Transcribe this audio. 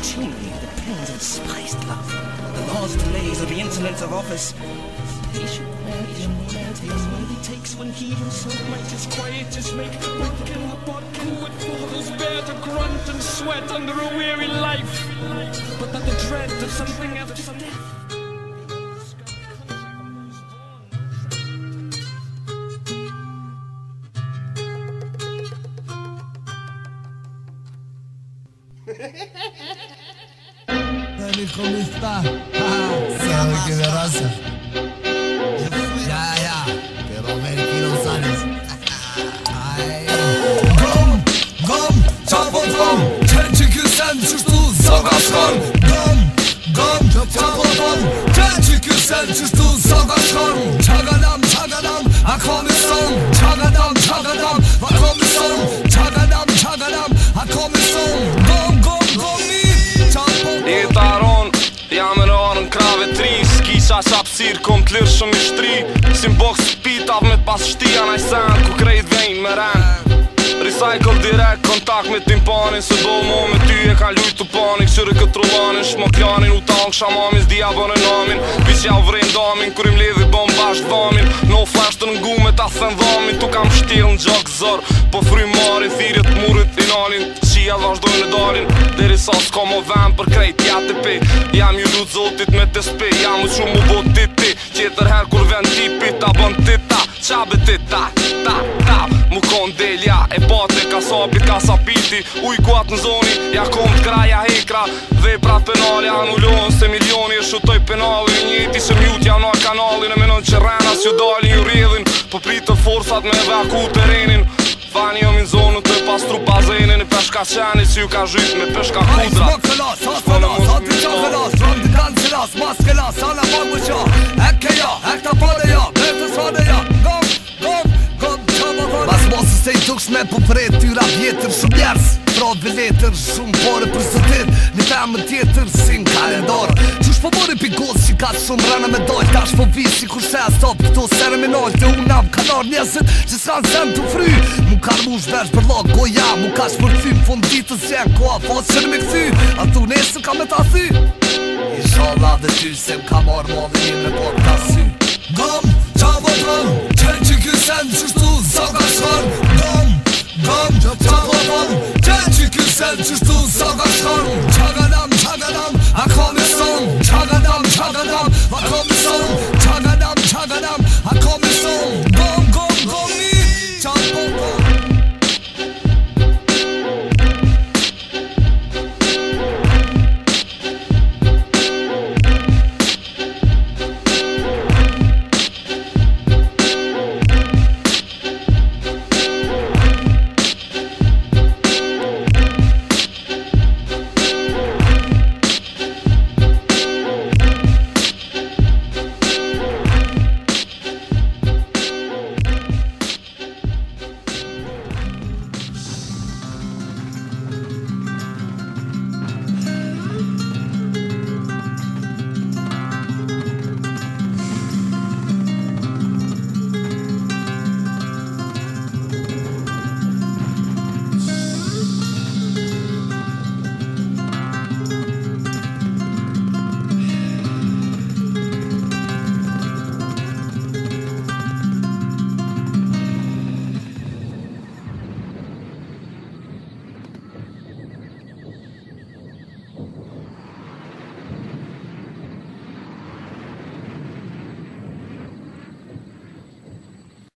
routinely the pains of spiced love, the laws delays of the insolence of office. He should wear the immorality he takes when he himself might his quietest make. a the bodkin with mortals bear to grunt and sweat under a weary life. But that the dread of something after some death. Dani, ¿cómo está? Sabe que me raza. Ya, ya. Pero Melky González. Gom, gom, çapot gom. Sen çünkü sen çıktın savaş gom. Gom, gom, çapot Sen çünkü sen çıktın savaş Çagalam, çagalam, akom Qa qa pësir, kom të shumë i shtri Si më pitav me t'pas shtia Naj sen, ku krejt vejn me ren Recycle direct, kontakt me tim panin Se do mo me ty e ka lujt të panik Qyre këtë rullanin, shmo U talk shamamin, zdi abon e namin Bis qa u vrejn damin, im ledhi bom bashk dhamin No flash të nëngu me ta sen dhamin Tu kam shtil në gjokë zër Po fry marin, thirit, murit, finalin Qia vazhdojnë e darin Deri sa s'ka më vend për krejt Ja të pe, jam ju lutë zotit me të Jam u që mu bot të ti Qeter her kur vend t'i Ta Bën të ta, ta, ta, ta Mu kon delja e pate Ka sabit, ka sapiti Uj ku atë në zoni, ja kon t'kra, ja hekra Dhe prat penale anullon Se milioni e shutoj penale Njëti që mjut janë a kanali Në menon që rena s'ju dalin ju rjedhin Po pritë forsat me evaku aku të renin Fani jo në zonu të pas tru pa në peshka qeni si ju ka zhysh me peshka kudra Ajë këllas, asë lasë, asë të qakë lasë, rëmë të kanë që bagu qa Ek ke ja, ek ta pade ja, e të ja, gom, gom, gom, qa bërë Masë mosë se i tukës me tyra vjetër shumë dra biletër Shumë pare për së tit Një femë tjetër si në kalendarë Qush po mori për gosë që ka të shumë rëna me doj Ta shpo visë që ku shë e stop Këto sërë me nojtë Dhe unë avë kanar njësët që s'ka në zemë të fry Mu ka mu shbërsh për lakë goja Mu ka shpër ty më fundi të zjenë Ko a fosë po që në me këthy A tu unë ka me ta thy Isha Allah dhe ty se më ka marë Ma një me por të asy